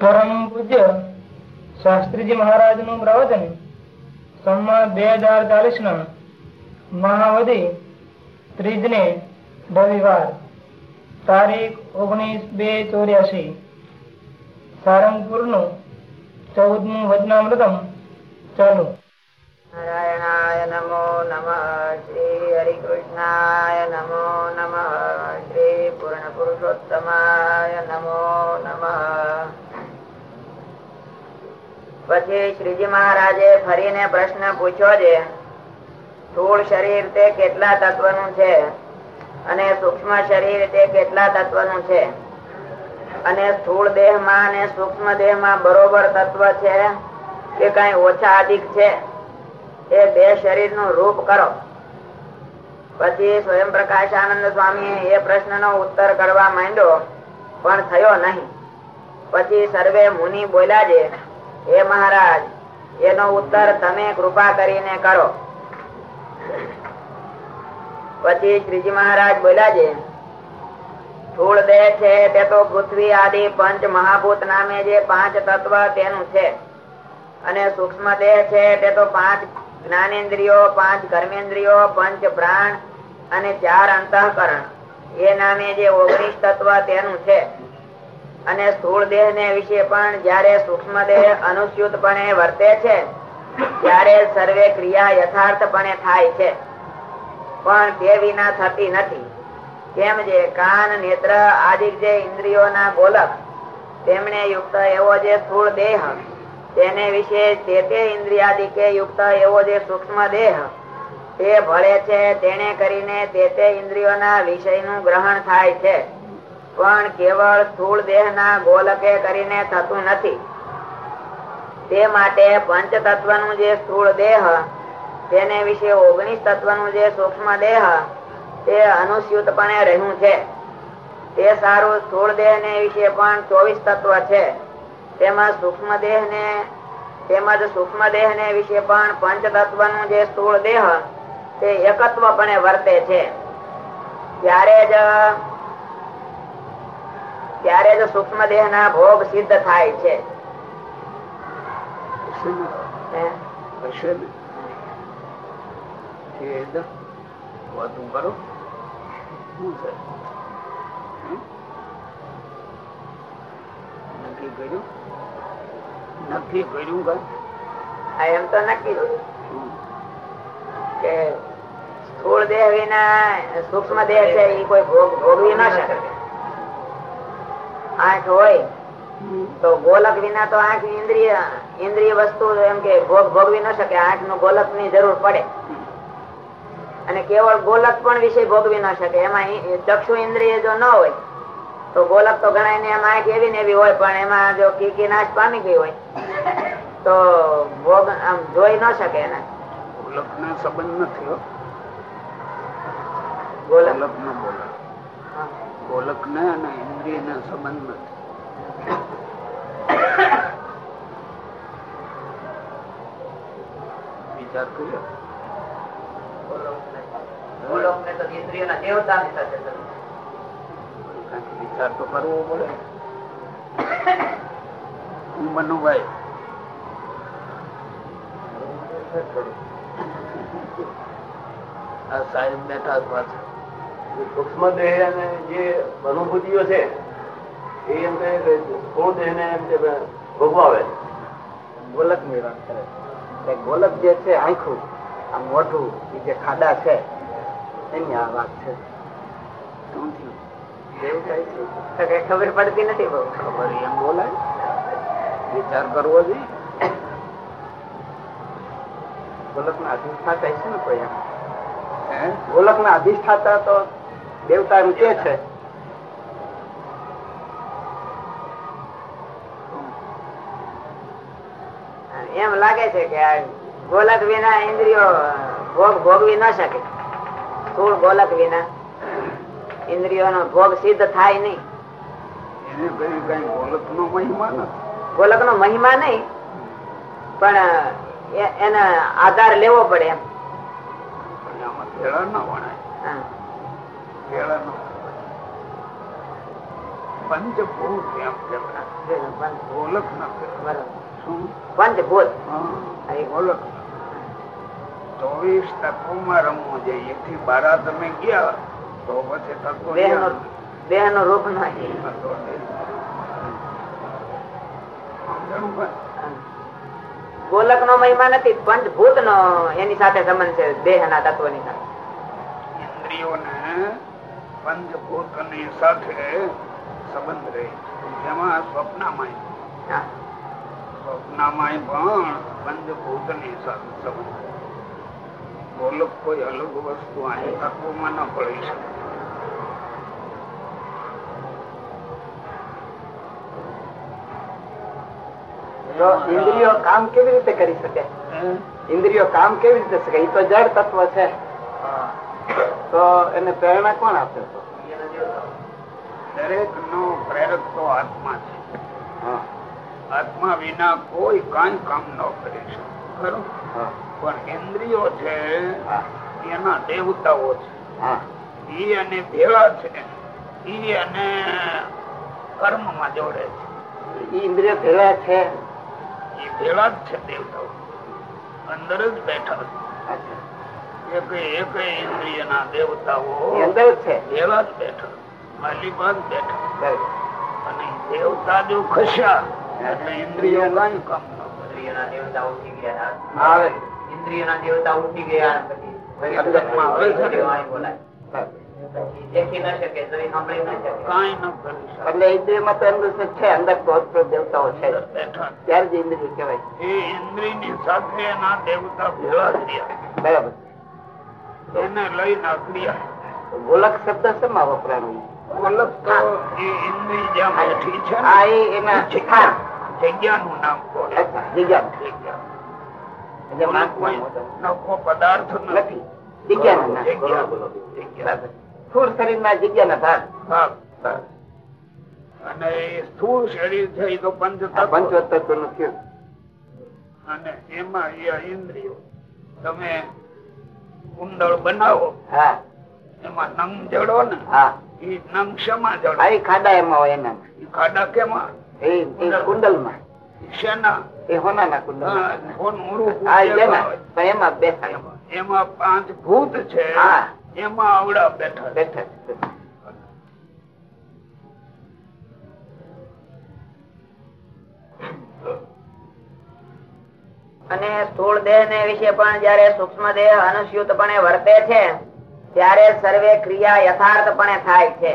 પરમ પૂજ્ય શાસ્ત્રીજી મહારાજનું પ્રવચન સંમત બે હજાર ચાલીસ ના મહાવધી ત્રીજ ને રવિવાર તારીખ ઓગણીસ બે ચોર્યાસી સારંગપુરનું ચૌદમું વચનામૃતમ ચાલુ. નારાયણાય નમો નમઃ શ્રી હરિકૃષ્ણાય નમો નમઃ શ્રી પૂર્ણ પુરુષોત્તમાય નમો નમઃ. પછી શ્રીજી મહારાજે ફરીને પ્રશ્ન પૂછ્યો છે, સ્થૂળ શરીર તે કેટલા તત્વનું છે? અને સૂક્ષ્મ શરીર તે કેટલા તત્વનું છે? અને સ્થૂળ દેહમાં અને સૂક્ષ્મ દેહમાં બરોબર તત્વ છે કે કઈ ઓછા અધિક છે? એ બે શરીરનું રૂપ કરો. પછી સ્વયં પ્રકાશ આનંદ સ્વામી એ પ્રશ્ન નો ઉત્તર કરવા માંડ્યો, પણ થયો નહીં. પછી સર્વે મુનિ બોલ્યા છે હે મહારાજ, એનો ઉત્તર તમે કૃપા કરીને કરો. પછી શ્રીજી મહારાજ બોલ્યા છે સ્થૂળ દેહ છે તે તો પૃથ્વી આદિ પંચ મહાભૂત નામે જે પાંચ તત્વ તેનું છે. અને સૂક્ષ્મ દેહ છે તે તો પાંચ જ્ઞાનેન્દ્રિયો, પાંચ કર્મેન્દ્રિયો, પંચ પ્રાણ અને ચાર અંતઃકરણ. એ નામે જે ઓગણીસ તત્વ તેનું છે. અને સ્થૂળ દેહ ને વિશે પણ જયારે સૂક્ષ્મ દેહ અનુસ્યુતપણે વર્તે છે, ત્યારે સર્વે ક્રિયા યથાર્થપણે થાય છે. પણ તે વિના થતી નથી. કેમ જે કાન, નેત્ર આદિ જે ઇન્દ્રિયોના ગોલક, તેમણે યુક્ત એવો જે સ્થૂળ દેહ, તેને વિશે તે તે ઇન્દ્રિયાદિકે યુક્ત એવો જે સૂક્ષ્મ દેહ, તે ભળે છે તેને કરીને તે તે ઇન્દ્રિયોના વિષયનું ગ્રહણ થાય છે. પણ કેવળ સ્થૂળ દેહ ના ગોલકે કરીને થતું નથી. તે માટે પંચ તત્વનું જે સ્થૂળ દેહ, તેને વિશે ઓગણીસ તત્વનું જે સૂક્ષ્મ દેહ, તે અનુસ્યુતપણે રહ્યું છે. તે સારું સ્થૂળ દેહ ને વિશે પણ ચોવીસ તત્વ છે. તેમાં સૂક્ષ્મ દેહ ને તેમજ સૂક્ષ્મ દેહ ને વિશે પણ પંચ તત્વનું જે સ્થૂળ દેહ, તે એકત્વપણે વર્તે છે. ત્યારે જ ત્યારે જ સૂક્ષ્મ દેહ ના ભોગ સિદ્ધ થાય છે? નક્કી કર્યું? નક્કી કર્યું એમ તો નક્કી? કે સ્થૂળ દેહ વિના સૂક્ષ્મ દેહ છે એ કોઈ ભોગ ભોગવી ના શકે. આંખ હોય તો ગોલક વિના તો આંખ ઇન્દ્રિય ઇન્દ્રિય વસ્તુ એમ કે ભોગ ભોગવી ન શકે આંખનું ગોલકની જરૂર પડે. અને કેવળ ગોલક પણ વિષય ભોગવી ન શકે એમાં ચક્ષુ ઇન્દ્રિય જો ન હોય તો ગોલક તો ગણાય ને એમાં આંખ એવી ને એવી હોય પણ એમાં જો કીકી નાશ પામી ગઈ હોય તો ભોગ આમ જોઈ ન શકે એને. ગોલક ને સંબંધ નથી ગોલક ગોલક? નો. ગોલક ને અને ઇન્દ્રિય ને સંબંધ નથી. વિચાર કર્યો? તો વિચાર કરવો પડે. હું મનુભાઈ. આ સાહેબ બેઠા પાછળ. સૂક્ષ્મ દેહ અને જે અનુભૂતિઓ છે એ એમ કહે કે કોણ દેહ ને એમ કે ભોગવાવે ગોલકની વાત કરે છે. ગોલક જે છે આખું આ મોઢું એ જે ખાડા છે એની આ વાત છે. છે ખબર પડતી નથી બહુ. ખબર એમ બોલાય. વિચાર કરવો જોઈએ. ગોલક ના અધિષ્ઠાતા છે ને કોઈ એમ? ગોલક ના અધિષ્ઠાતા તો દેવતા એમ છે. એમ લાગે છે કે ગોલક વિના ઇન્દ્રિયો ભોગ ભોગવી ન શકે. સ્થૂળ ગોલક વિના ઇન્દ્રિયોનો ભોગ સિદ્ધ થાય નહીં. ગોલક નો મહિમા નથી. ગોલક નો મહિમા નહીં પણ એને આધાર લેવો પડે એમ. ના નો પંચભૂત એમ ન પંચભૂત ચોવીસ તત્વોમાં રમવું જોઈએ એકથી બારા તમે ગયા તો પછી તત્વો દેહ નો રોગનું તત્વો? ગોલક નો મહિમા નથી પંચભૂત નો એની સાથે સંબંધ છે દેહ ના તત્વની સાથે ઇન્દ્રિયોને પંચભૂતની સાથે સંબંધ રહે છે જેમાં સ્વપ્નામાં હા. સ્વપ્નામાં પણ પંચભૂતની સાથે સંબંધ બોલો કોઈ અલગ વસ્તુ અહીં તત્વોમાં ન પડી શકે તો ઇન્દ્રિયો કામ કેવી રીતે કરી શકે? ઇન્દ્રિયો કામ કેવી રીતે શકે એ તો જળ તત્વ છે. તો એને પ્રેરણા કોણ આપે તો? દરેક નો પ્રેરક તો આત્મા છે. આત્મા વિના કોઈ કાંઈ કામ ન કરી શકે. ખરું? પણ ઇન્દ્રિયો છે એના દેવતાઓ છે. હા, ઈ અને ભેળા છે ઈ અને કર્મમાં જોડે છે. ઇન્દ્રિય ભેળા છે. એ ઈ ભેળા જ છે દેવતાઓ. અંદર જ બેઠા છે. ઇન્દ્રિયના દેવતાઓ અંદર છે. ભેળા જ બેઠા. અને દેવતા જો ખસ્યા એટલે ઇન્દ્રિયો કાંઈ કામ ન દેવતા ઉઠી ગયા. આવે. ઇન્દ્રિયોના દેવતા ઉઠી ગયા પછી? ઇન્દ્રિયો અહીં બોલાય. બરાબર. પછી દેખી ન શકે જોઈ સાંભળી ન શકે. કાંઈ ન કરી શકે. એટલે ઇન્દ્રિયમાં અંદર તો છે અંદર દેવતાઓ છે. અંદર બેઠા. ત્યારે જ ઇન્દ્રિયની એ ઇન્દ્રિયની સાથે એના દેવતા ભેળા જ બરાબર. એને લઈને ક્રિયા ગોલક શબ્દ શેમાં વપરાણો ગોલક તો એ ઇન્દ્રિય બેઠી છે આ એના જગ્યા જગ્યાનું નામ ગોલક જગ્યા જગ્યા. એટલે નખો પદાર્થ નથી. જગ્યાનું નામ. જગ્યા. જગ્યા. સ્થૂળ શરીરના જગ્યાના ભાગ. ભાગ. અને સ્થૂળ શરીર છે એ તો પંચ આ તત્વ. નું થયું. અને એમાં એ ઇન્દ્રિયો. તમે કુંડળ બનાવો. હા. એમાં નંગ જડો ને હા. એ નંગ શેમાં જડો? એ ખાડા એમાં હોય એના. ખાડા કેમાં? એ કુંડલમાં. શેના? એ હોનાના કુંડલમાં. હા, કોનું રૂપ હા ઉદ્યોગ એમાં બેઠા. એમાં પાંચ ભૂત છે. હા. એમાં આવડા બેઠા બેઠા અને સ્થૂળ દેહ ને વિશે પણ જયારે સૂક્ષ્મ દેહ અનુસ્યુતપણે વર્તે છે ત્યારે સર્વે ક્રિયા યથાર્થપણે થાય છે.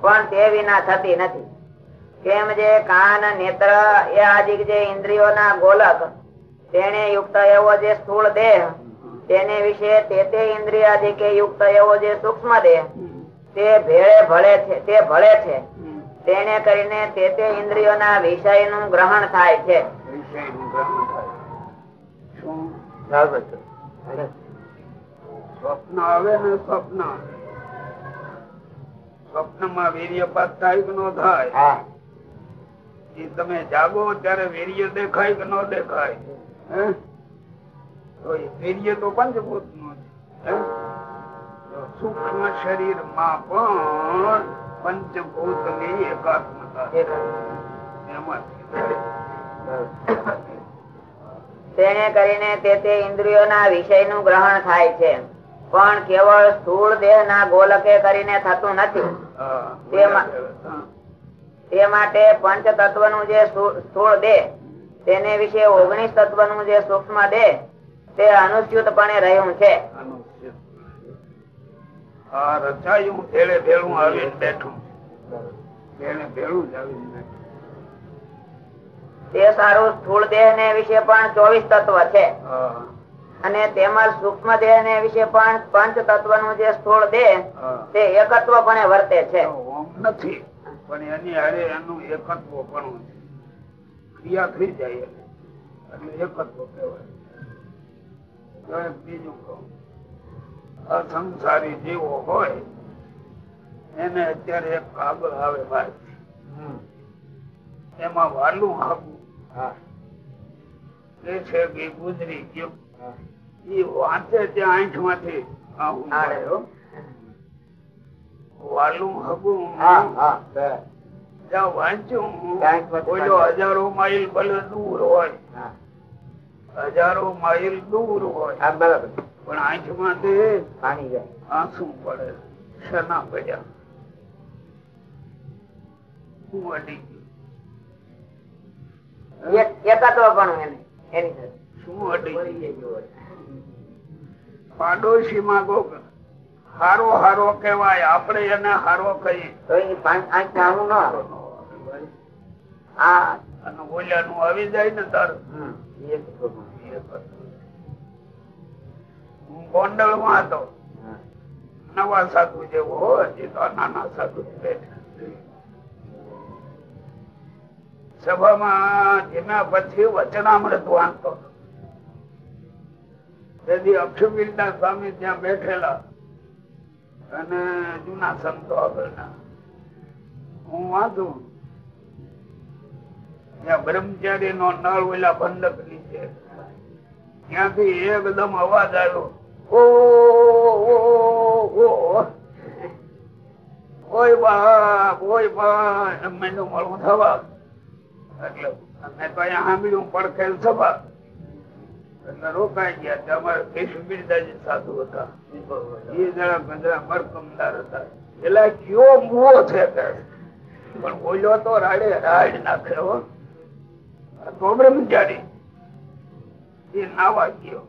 પણ તે વિના થતી નથી. કેમ જે કાન નેત્ર એ આદિક જે ઇન્દ્રિયોના ગોલક તેને યુક્ત એવો જે સ્થૂળ દેહ તેને વિશે તે તે ઇન્દ્રિયાદિકે યુક્ત એવો જે સૂક્ષ્મ દેહ તે ભેળે ભળે છે તે ભળે છે. તેને કરીને તે તે ઇન્દ્રિયોના વિષયનું ગ્રહણ થાય છે. વિષયનું ગ્રહણ થાય શું સ્વપ્ન આવે ને સ્વપ્ન. સ્વપ્નમાં વીર્યપાત થાય કે ન થાય? એ તમે જાગો ત્યારે વીર્ય દેખાય કે ન દેખાય? તો વીર્ય તો પંચભૂતનું છે સૂક્ષ્મ શરીરમાં પણ પંચભૂતની એકાત્મતા. છે. તેને કરીને તે તે ઇન્દ્રિયોના વિષયનું ગ્રહણ થાય છે. પણ કેવળ સ્થૂળ દેહ ના ગોલકે કરીને થતું નથી. તે માટે પંચ તત્વનું જે સ્થૂળ દેહ તેને વિશે ઓગણીસ તત્વનું જે સૂક્ષ્મ દેહ તે અનુસ્યુતપણે રહ્યું છે. રચાયું ભેળે ભેળું આવીને બેઠું. ભેળે ભેળું જ આવીને બેઠું. તે સારું સ્થૂળ દેહ ને વિશે પણ ચોવીસ તત્વ છે. અને તેમાં સૂક્ષ્મ દેહ ને વિશે પણ પંચ તત્વનું જે સ્થૂળ દેહ તે એકત્વ પણ વર્તે છે. નથી. પણ એની હારે એનું એકત્વ પણ ક્રિયા થઈ જાય એટલે. એટલે એકત્વ કહેવાય. બીજું કહું. અસંસારી જીવો હોય એને અત્યારે એક કાગળ આવે ભાઈ એમાં વાલું આપવું એ છે કે ગુજરી ગયો. એ વાંચે તે આંખમાંથી વાલું હગું વાંચ્યું બોલો હજારો માઇલ ભલે દૂર હોય. હજારો માઇલ દૂર હોય. બરાબર. પણ આંખમાંથી પાણી જાય. આંસુ પડે. શના પડ્યા. હું અડી પાડોશી માં કોક હારો હારો કેવાય આપણે એને હારો કહીએ. આવું ન આવે ઓલાનું જાય ને તાર. હું ગોંડલમાં હતો નવા સાધુ જેવો હજી તો નાના સાધુ બેઠા. હું વાંચું. ત્યાં બ્રહ્મચારી નો નળ ઓલા બંધક નીચે. ત્યાંથી એકદમ અવાજ આવ્યો, ઓ ઓય બાપ ઓય બાપ. એમ મળવું થવા એટલે મેં તો અહીંયા સાંભળ્યું પડખેલ સભા. એટલે રોકાઈ ગયા અમારે કેશુ બિરદાજી સાધુ હતા. એ જરા ગજરા મરકમદાર હતા. એટલે કયો મુવો છે પણ બોલ્યો તો રાડે રાડ નાખે હો. તો બ્રહ્મચારી. એ નાવા ગયો.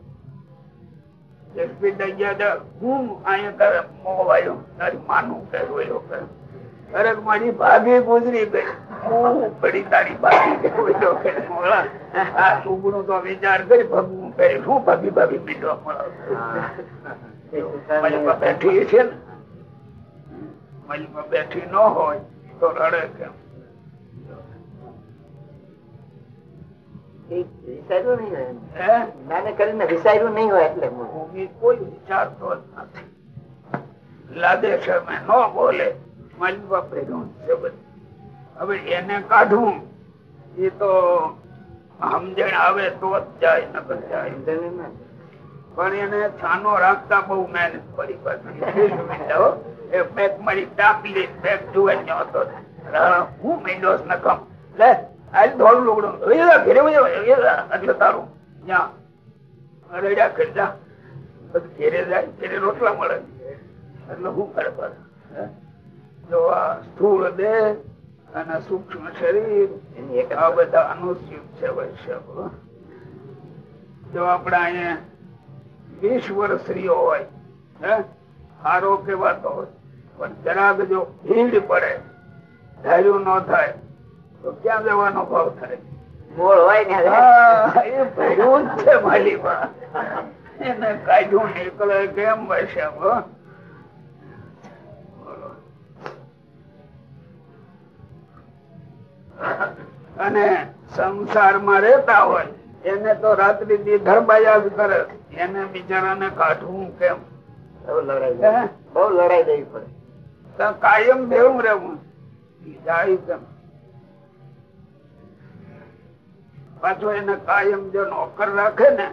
ગયા હતા, હું અહીંયા મોવાયો તારી માનું કે રોયો કે? અરે મારી ભાભી ગુજરી ગઈ. પડી તારી આ તો વિચાર કરી ભગવું કરી શું ભાભી ભાભી પીટવા મળે? બેઠી છે ને. મલમાં બેઠી ન હોય તો રડે કેમ? વિચાર્યું નહીં હોય એટલે. કોઈ વિચારતો જ નથી. છે ન બોલે. મલમાં ભેગું છે હવે એને કાઢવું એ તો સમજણ આવે તો જ જાય, નકર જાય? પણ એને છાનો રાખતા બહુ મહેનત પડી પાછી. બેગ મારી ટાપલી બેગ જુએ હતો હું મેંડોસ નકમ લે આજ ધોળું લુગડું. ઘેરે એટલે તારું. ત્યાં રેડા પછી ઘેરે જાય, ઘેરે રોટલા મળે. એટલે હું કરે પાછું? જો આ સ્થૂળ દેહ અને સૂક્ષ્મ શરીર આ બધા અનુસ્યુત છે વૈશ્ય જો આપણે અહીંયા વીસ વર્ષ સ્ત્રીઓ હોય હે? હારો કેવાતો હોય પણ જરાક જો ભીડ પડે ધાર્યું ન થાય તો ક્યાં જવાનો ભાવ થાય? મૂળ હોય ને એ ભર્યું જ છે માલીમાં એને કાઢ્યું નીકળે કેમ વૈશ્ય અને સંસારમાં રહેતા હોય એને તો રાત્રિ દી ધરબાયા કરે. એને બિચારાને કાઢવું કેમ? લડાઈ? બહુ લડાઈ દેવી પડે. કાયમ ભેળું રહેવું. જાય કેમ? પાછો એને કાયમ જો નોકર રાખે ને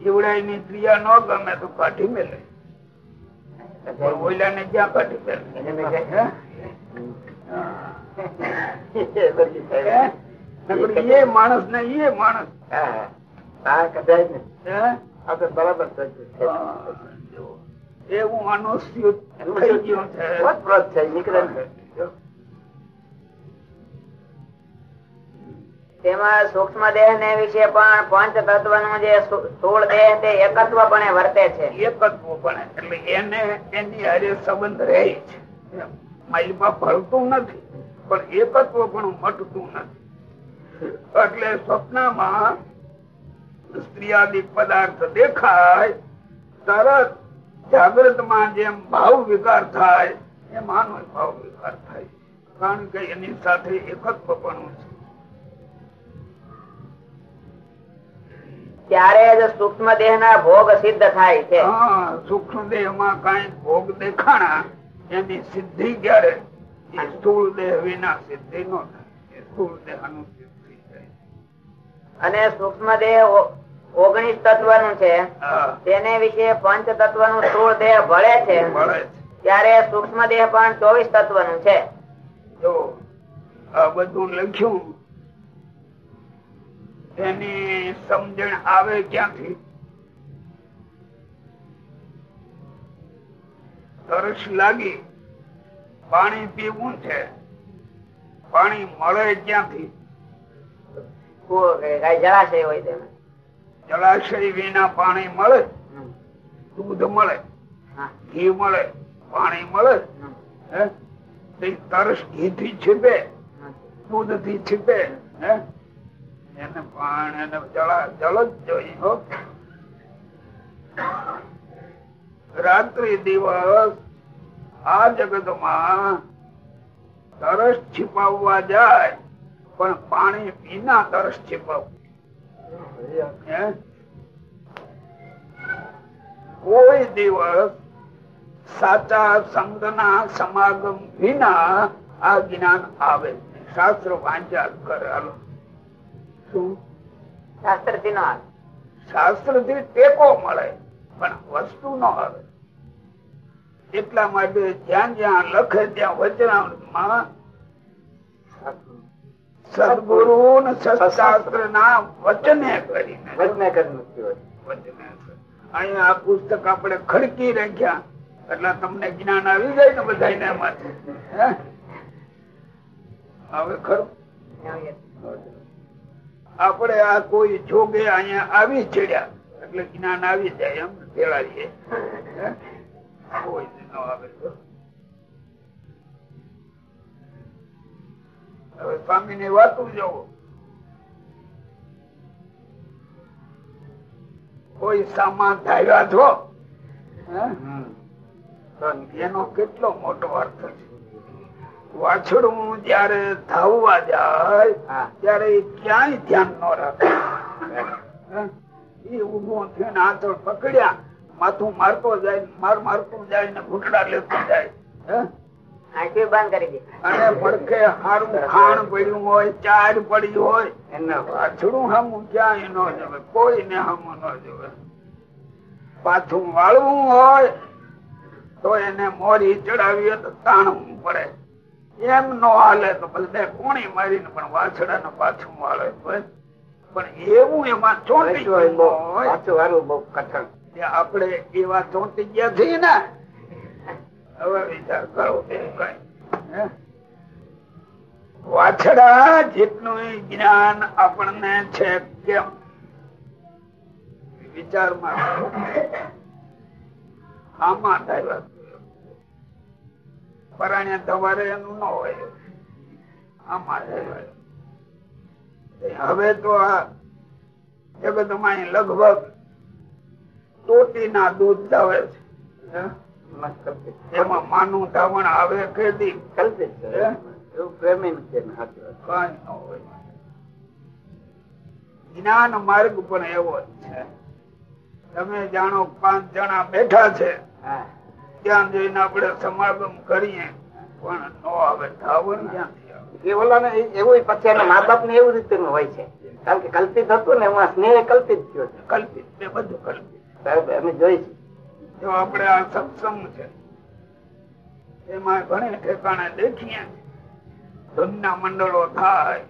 જીવડાઈ ની ક્રિયા ન ગમે તો કાઢી મેલે. ઓઈલા ને ક્યાં કાઢી મેલે? એ માણસ ને એ માણસ. કદાચ ને. બરાબર. એવું. તેમાં સૂક્ષ્મ દેહ ને વિશે પણ પંચ તત્વનું જે સ્થૂ- સ્થૂળ દેહ તે એકત્વ પણ વર્તે છે. એકત્વ પણ એટલે એને એની હારે સંબંધ રહે છે. માલિકા ભળતું નથી પણ એકત્વ પણ મટતું નથી. એટલે સ્વપ્નમાં સ્ત્રીયાદિક પદાર્થ દેખાય તરત જાગૃતમાં જેમ ભાવ વિકાર થાય એમ આનો ભાવ વિકાર થાય. કારણ કે એની સાથે એકત્વ પણ છે. ત્યારે જ સૂક્ષ્મ દેહ ના ભોગ સિદ્ધ થાય છે. સૂક્ષ્મ દેહમાં કઈ ભોગ દેખાણા એની સિદ્ધિ ક્યારે? એ સ્થુલ દેહ વિના સિદ્ધિ નો થાય. સ્થુલ દેહનું સિદ્ધિ થાય અને સૂક્ષ્મ દેહ ઓગણીસ તત્વનું છે તેને વિશે પંચ તત્વનું સ્થુલ દેહ ભળે છે. ત્યારે સૂક્ષ્મ દેહ પણ ચોવીસ તત્વનું છે. જો આ બધું લખ્યું એની સમજણ આવે ક્યાંથી? તરસ લાગી પાણી પીવું છે. પાણી મળે ક્યાંથી? જળાશય હોય તેમાં. જળાશય વિના પાણી મળે? દૂધ મળે? હા. ઘી મળે? પાણી મળે? હે? તરસ ઘી થી છીપે. દૂધથી છીપે. હે? એને પાણી જળા જ જોઈએ રાત્રિ દિવસ આ જગતમાં તરસ છીપાવવા જાય પણ પાણી વિના તરસ છીપાવવું કોઈ દિવસ સાચા સંતના સમાગમ વિના આ જ્ઞાન આવે. શાસ્ત્ર વાંચા જ કરે. હાલો. શું? શાસ્ત્રથી નો આવે. શાસ્ત્રથી ટેકો મળે. પણ વસ્તુ ન આવે. એટલા માટે જ્યાં જ્યાં લખે ત્યાં વચનામૃતમાં સદગુરુ ને સત્શાસ્ત્ર ના વચને કરીને વચને કરી વચને. અહીંયા આ પુસ્તક આપણે ખડકી રાખ્યા. એટલે તમને જ્ઞાન આવી જાય ને બધા હે? હવે ખરું? આપણે આ કોઈ જોગે અહીંયા આવી ચડ્યા. એટલે જ્ઞાન આવી જાય એમ. તો. હવે સ્વામી ની વાતું જોવો. કોઈ સામાન ધાર્યા છો? એનો કેટલો મોટો અર્થ છે? વાછડું જયારે ધાવવા જાય. ત્યારે ક્યાંય ધ્યાન ન રાખે? એ ઊભો થઈને આંચળ પકડ્યા. માથું મારતો જાય માર મારતો જાય ને ઘૂંટડા લેતો જાય. હે? આંખી બંધ કરી દે? અને પડખે હારું ખાણ પડ્યું હોય ચાર પડ્યું હોય એને પાછળું હમું ક્યાંય ન જવે કોઈને હમું ન જવે પાછું વાળવું હોય તો એને મોરી ચડાવીએ તો તાણવું પડે. એમ નો હાલે તો બે કોણી મારીને પણ વાછડા ને પાછું વાળે. પણ એવું એમાં ચોટી હોય. પાછું વાળું બહુ કઠણ. કે આપણે એવા ચોંટી ગયા છીએ ને? હવે વિચાર કરો વાછડા જેટલું જ્ઞાન આપણને છે કેમ વિચારમાં આમાં થાય પરાણે તમારે એનું ન હોય. આમાં થાય હવે તો આ જગતમાં લગભગ ટોટી ના દૂધ આવે છે. એમાં માનું ધાવણ આવે હોય. જ્ઞાન માર્ગ પણ એવો છે. તમે જાણો પાંચ જણા બેઠા છે. હા. ત્યાં જઈને આપણે સમાગમ કરીએ. પણ નો આવે ધાવણ મા બાપ ને એવું રીતે હોય છે. કારણ કે કલ્પિત હતું ને એમાં સ્નેહ કલ્પિત થયો છે. કલ્પિત બધું કલ્પિત. સાહેબ અમે જોઈ છે. જો આપણે આ સત્સંગ છે એમાં ઘણી ઠેકાણે દેખીએ ધન ના મંડળો થાય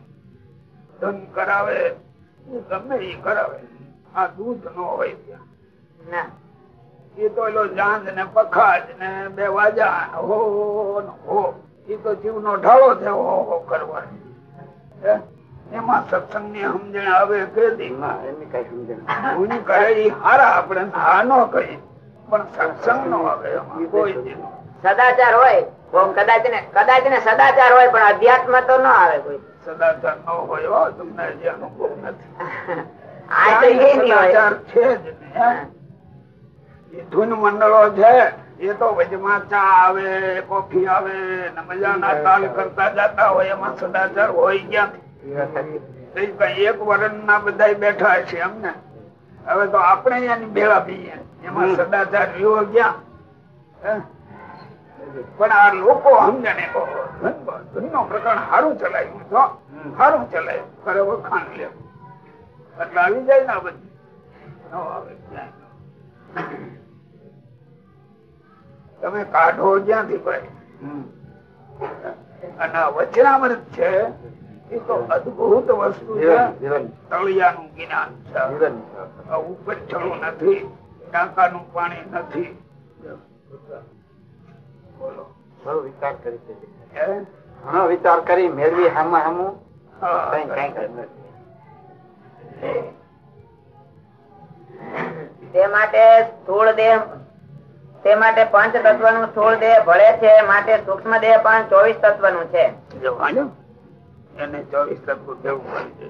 ધન કરાવે ગમે એ કરાવે. આ દૂધ નો હોય ત્યાં. ના. એ તો એલો જાંજ ને પખાજ ને બે વાજા હો ને હો. એ તો જીવ નો ઢાળો છે હો હો કરવાની? એમાં સત્સંગની સમજણ આવે કે દી એની કઈ સમજણ ભૂલ કરે હારા આપણે હા નો કહી પણ સત્સંગ નો આવે કોઈ સદાચાર હોય કદાચ ને કદાચ ને સદાચાર હોય પણ અધ્યાત્મ તો ન આવે કોઈ. સદાચાર ન હોય તમને અનુભવ નથી. સદાચાર છે જ ને ધૂન મંડળો છે એ તો વજમાં ચા આવે કોફી આવે ને મજાના તાલ કરતા જતા હોય એમાં સદાચાર હોય ક્યાંથી? તો એક વરણ ના બધા બેઠા છે એમને હવે તો આપણે એની ભેળા પીએ એમાં સદાચાર રહ્યો ગયા પણ આ લોકો સમજણે ધનનો પ્રકરણ સારું ચલાવ્યું છો સારું ચલાવ્યું ખરે વખાણ લે. એટલે આવી જાય ને બધી. તમે કાઢો ક્યાંથી ભાઈ. અને વચનામૃત છે એ તો અદભુત વસ્તુ છે. તળિયાનું જ્ઞાન છે. આ ઉપર ચડવું નથી ટાંકાનું પાણી નથી. બોલો. વિચાર કરી ઘણો વિચાર કરી મેળવી હામાં હામું. તે માટે સ્થૂળ દેહ તે માટે પંચ તત્વનું સ્થૂળ દેહ ભળે છે માટે સૂક્ષ્મ દેહ પણ ચોવીસ તત્વનું છે. એને ચોવીસ તત્વો કેવું પડે છે?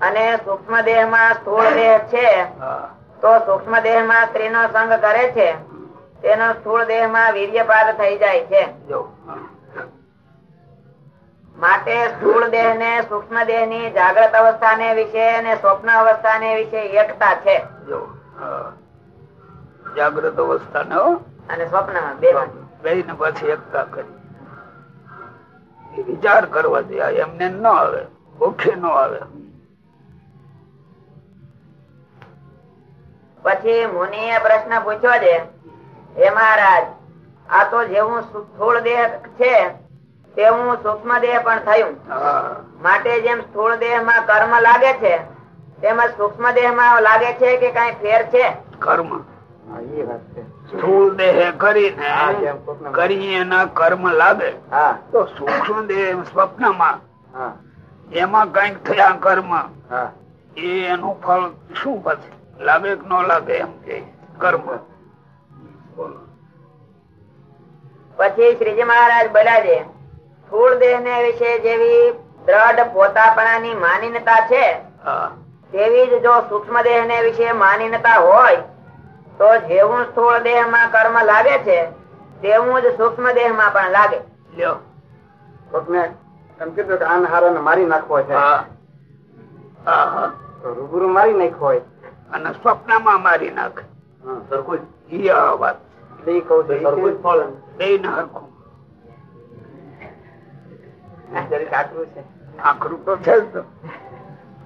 અને સૂક્ષ્મ દેહમાં સ્થૂળ દેહ છે તો સૂક્ષ્મ દેહમાં સ્ત્રી નો સંગ કરે છે તેનો સ્થૂળ દેહમાં વીર્યપાત થઈ જાય છે. માટે સ્થૂળ દેહ ને સૂક્ષ્મ દેહની જાગ્રત અવસ્થા ને વિશે અને સ્વપ્ન અવસ્થા ને વિશે એકતા છે. જાગ્રત અવસ્થા નો અને સ્વપ્ન બે બે ને પછી એકતા કરી. એ વિચાર કરવા દે આ એમને ન આવે ભૂખે ન આવે. પછી મુનિએ પ્રશ્ન પૂછ્યો છે હે મહારાજ આ તો જેવું સ્થૂળ દેહ છે તેવું સૂક્ષ્મ દેહ પણ થયું. માટે જેમ સ્થૂળ દેહમાં કર્મ લાગે છે તેમજ સૂક્ષ્મ દેહમાં લાગે છે કે કઈ ફેર છે? કર્મ. એ વાત છે. સ્થૂળ દેહ કરીને. કરી એના કર્મ લાગે તો સૂક્ષ્મ દેહ સ્વપ્નમાં એમાં કંઈક થયા કર્મ એનું ફળ શું પછી? લાગે કે ન લાગે એમ કે કર્મ. પછી શ્રીજી મહારાજ બોલ્યા છે સ્થૂળ દેહ ને વિશે જેવી દ્રઢ પોતાપણાની માનીનતા છે તેવી જ જો સૂક્ષ્મ દેહ ને વિશે માનીનતા હોય તો જેવું સ્થૂળ દેહમાં કર્મ લાગે છે તેવું જ સૂક્ષ્મ દેહમાં પણ લાગે. લ્યો. એમ કીધું કે આને હારાને મારી નાખવો છે. રૂબરૂ મારી નાખવો હોય. અને સ્વપ્નમાં મારી નાખે. સરખું જ. ઈ આ વાત. એટલે કહું છું સરખું જ ફળ. બે ને હરખું. જરીક છે. આખરું તો છે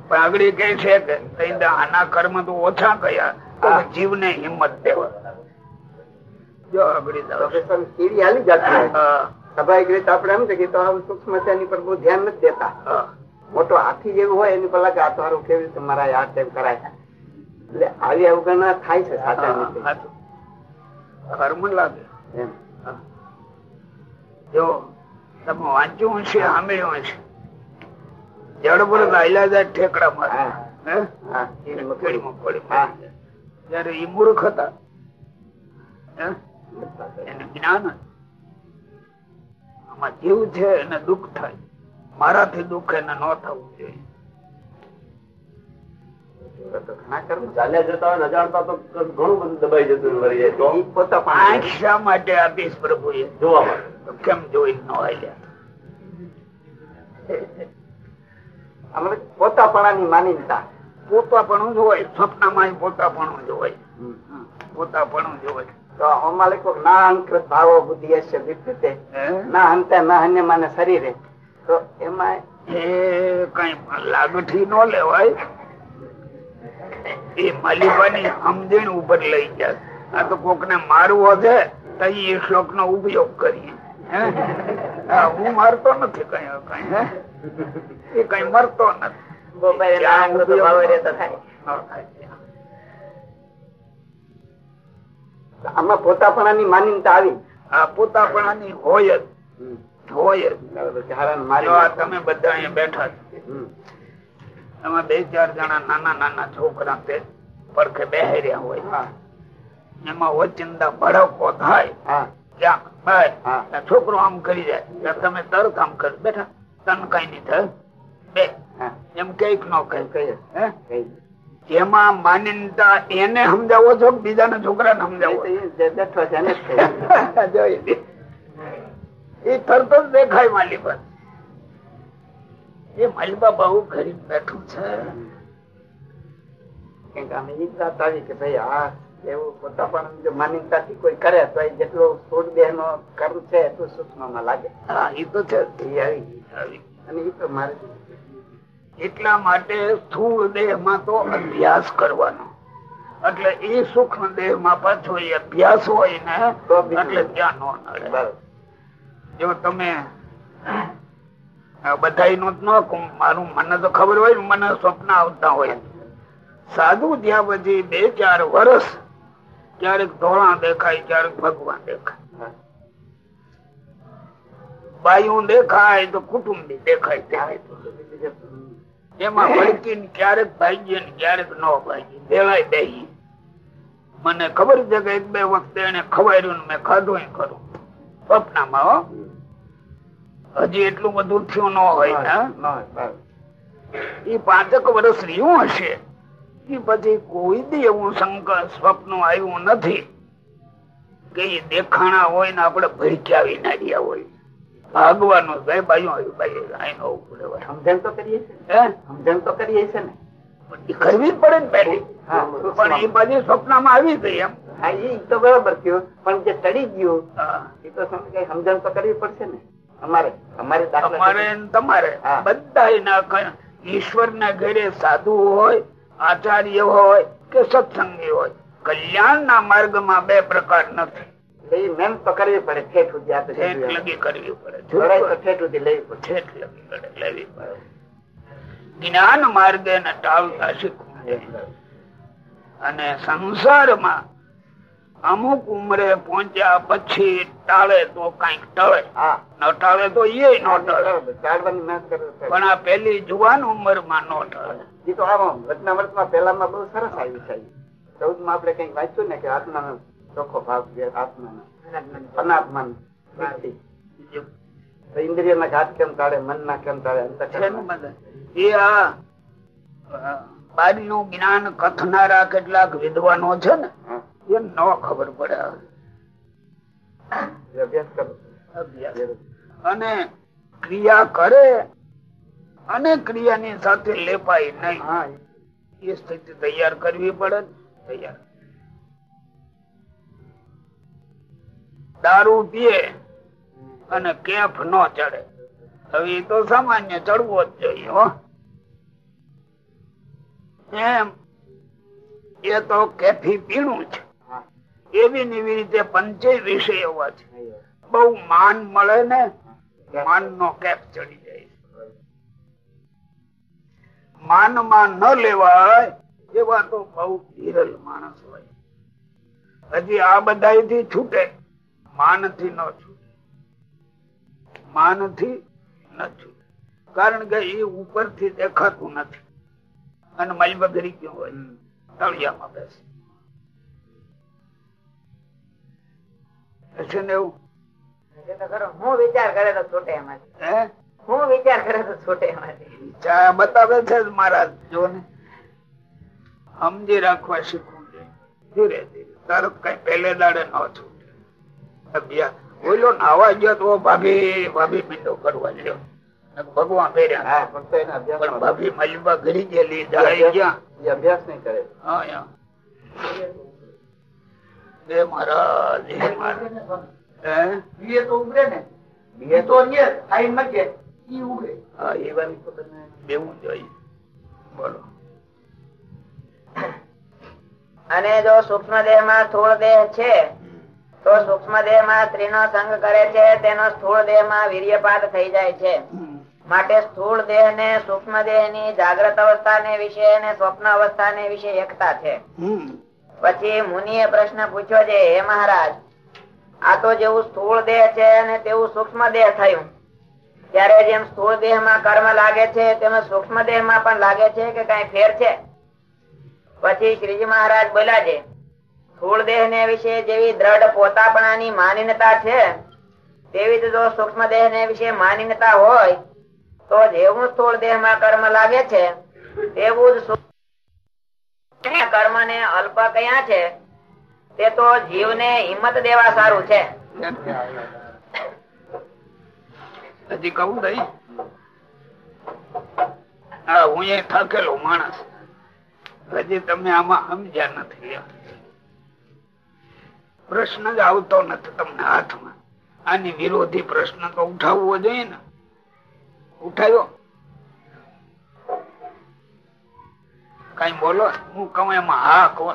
પણ આગળ કે છે કે આના કર્મ તો ઓછા કયા તો હા. જીવને હિંમત દેવા. જો આગળ જાઓ. પ્રોફેસર કીડી હાલી જતી હોય. હા, સ્વાભાવિક રીતે આપણે એમ છે કે તો સૂક્ષ્મ છે એની પર બહુ ધ્યાન નથી દેતા. હા. મોટો હાથી જેવું હોય એની પર લાગે આ કેવી રીતે મરાય આ તેમ કરાય. એટલે આવી અવગણના થાય છે સાચા રીતે. કર્મ લાગે. જો તમે વાંચ્યું હશે સાંભળ્યું હશે. જડબર ગાયલા ઠેકડા મારે. હા. હે? એ. જયારે ઈ મૂર્ખ હતા? એને જ્ઞાન. આમાં જીવ છે એને દુઃખ થાય. મારાથી દુઃખ એને ન થવું જોઈએ. હોય ને અજાણતા પોતાપણું જ હોય સ્વપ્નમાં પોતાપણું જ હોય. પોતાપણું જ હોય. તો અમારે ના અંકૃત ભાવો બુદ્ધિ હશે વિપરીતે. ના અંતે ના અન્ય માને શરીરે. તો એમાં એ કઈ લાગઠી ન લેવાય. એ માલિકાની સમજણ ઉપર લઈ જાય. આ તો કોક ને મારવો છે તો એ શ્લોક નો ઉપયોગ કરીએ. હે? મારતો નથી કઈ કઈ હે? એ કઈ મરતો નથી. બપોરે રહેતો થાય. આમાં પોતાપણાની આવી. આ પોતાપણાની હોય જ. હોય જ. હારાને જો મારી આ તમે બધા અહીંયા બેઠા એમાં બે ચાર જણા નાના નાના છોકરા તે પડખે બેહર્યા હોય. હા. એમાં ઓચિંતા ભડકો થાય. હા. ક્યાંક ભાઈ હા. આ છોકરો આમ કરી જાય. તમે તરત આમ કરી. બેઠા. તન કઈ નહીં થાય. બે. હા. એમ કંઈક ન કઈ એમાં માન્યતા એને સમજાવો છો કે બીજાના છોકરાને સમજાવો? એ તરત જ દેખાય માલિકા એ માલિકા બહુ ગરીબ બેઠું છે. કે અમે આવી ભાઈ આ એવું પોતાપણ જો માનીનતાથી કોઈ કરે તો એ જેટલો સ્થૂળ દેહ નો કર્મ છે એટલું સૂક્ષ્મમાં લાગે. હા એ તો છે. અને એ તો મારે એટલા માટે સ્થુલ દેહમાં તો અભ્યાસ કરવાનો. એટલે એ સૂક્ષ્મ દેહમાં પાછો એ અભ્યાસ હોય ને એટલે ત્યાં નો નડે. જો તમે બધા નું ન મારું મને તો ખબર હોય મને સ્વપ્ન આવતા હોય. સાધુ ત્યાં પછી બે ચાર વર્ષ ક્યારેક ધોળા દેખાય ક્યારેક ભગવાન દેખાય. બાયું દેખાય તો કુટુંબી દેખાય. ત્યારે એમાં ભડકી ક્યારેક ભાગીએ ને ક્યારેક ન ભાગીએ. દેવાય બે. મને ખબર છે કે એક બે વખતે એને ખવાયું મેં ખાધું ખરું. સ્વપ્નામાં હજી એટલું બધું થયું ન હોય ને એ પાંચક વર્ષ રહ્યું હશે. એ પછી કોઈ દી એવું શંકર સ્વપ્ન આવ્યું નથી કે એ દેખાણા હોય ને આપણે ભડક્યા નાડ્યા હોય. ભાગવાનું ઉપડે સમજણ તો કરીએ છે હે? સમજણ તો કરીએ છે ને. કરવી પડે ને પહેલી પણ એ બધી સ્વપ્નમાં આવી ગઈ એમ. હા એ તો બરોબર થયો. પણ જે ચડી ગયો એ તો સમજણ તો કરવી પડશે ને. અમારે અમારે તમારે તમારે. બધા એના ઈશ્વર ના ઘરે સાધુ હોય આચાર્ય હોય કે સત્સંગી હોય. કલ્યાણ ના માર્ગમાં બે પ્રકાર નથી. એટલે તો કરવી પડે ઠેઠ સુધી આપણે ઠેઠ લગી કરવી પડે જોડાય તો ઠેઠ સુધી લેવી પડે. ઠેઠ લગી પડે લેવી પડે. જ્ઞાન માર્ગે ને ટાળતા શીખવું અને સંસારમાં અમુક ઉમરે પહોંચ્યા પછી ટાળે તો કંઈક ટળે. ન ટાળે તો એ ન ટળે. પણ આ પેલી જુવાન ઉંમરમાં ન ટળે. તો માં પેલા માં બહુ સરસ આવ્યું છે ચૌદમાં આપડે કંઈક વાંચ્યું ને કે આત્માનો ચોખ્ખો ભાવ આત્માનો. ઘાત કેમ ને? એ આ બારીનું જ્ઞાન કથનારા કેટલાક વિદ્વાનો છે ને એ ન ખબર પડે. અને ક્રિયા કરે અને ક્રિયાની સાથે લેપાય નહીં. એ સ્થિતિ તૈયાર કરવી પડે ને. તૈયાર. દારૂ પીએ અને કેફ ન ચડે. હવે તો સામાન્ય ચડવો જ જોઈએ એમ, એ તો કેફી પીણું છે. એવી એવી રીતે પંચે વિષય એવા છે. બહુ માન મળે ને માન નો કેફ ચડી જાય માનમાં ન લેવાય એવા તો બહુ વિરલ માણસ હોય. હજી આ બધા થી છૂટે. માનથી ન છૂટે માન ન છૂટે કારણ કે એ ઉપરથી દેખાતું નથી. અને મલબા ગયો હોય? તળિયામાં બેસે. ને એવું. હું વિચાર કરે તો છૂટે એમાંથી. હે? વિચાર કરે તો છૂટે એમાંથી. બતાવે છે મહારાજ જો ને. સમજી રાખવા શીખવું જોઈએ. ધીરે ધીરે. તરત કઈ પહેલે દાડે ન અભ્યાસ બોલો નાવા ગયો તો ભાભી ભાભી મીંડો કરવા લ્યો ભગવાન ફેર્યા. ફક્ત એને અભ્યાસ ભાભી મલબા ઘરી ગયેલી એ અભ્યાસ નહીં કરે. હા યા. મહારાજ જય મહારાજ હે? બીએ હા એ વાત તો તમે બેવું જોઈએ બોલો. અને જો સૂક્ષ્મ દેહમાં થોડ દેહ છે તો સૂક્ષ્મ દેહમાં સ્ત્રી નો સંગ કરે છે તેનો સ્થૂળ દેહમાં વીર્યપાત થઈ જાય છે. માટે સ્થૂળ દેહ ને સૂક્ષ્મ દેહની જાગ્રત અવસ્થા ને વિશે અને સ્વપ્ન અવસ્થા ને વિશે એકતા છે. પછી મુનિએ પ્રશ્ન પૂછ્યો છે હે મહારાજ આ તો જેવું સ્થૂળ દેહ છે અને તેવું સૂક્ષ્મ દેહ થયું. ત્યારે જેમ સ્થૂળ દેહમાં કર્મ લાગે છે તેમ સૂક્ષ્મ દેહમાં પણ લાગે છે કે કઈ ફેર છે? પછી શ્રીજી મહારાજ બોલ્યા છે સ્થૂળ દેહ ને વિશે જેવી દ્રઢ પોતાપણાની માન્યતા છે, તેવી જ જો સૂક્ષ્મ દેહ ને વિશે માનીતા હોય, તો જેવું સ્થૂળ દેહમાં કર્મ લાગે છે, તેવું જ કર્મ ને અલ્પ કયા છે, તે તો જીવ ને હિંમત દેવા સારું છે. હજી કહું દઈ હા, હું એ થાકેલો માણસ. હજી તમે આમાં સમજ્યા નથી પ્રશ્ન જ આવતો નથી તમને હાથમાં. આની વિરોધી પ્રશ્ન તો ઉઠાવવો જોઈએ ને. ઉઠાવ્યો? કઈ બોલો? હું કહું એમાં હા કહો.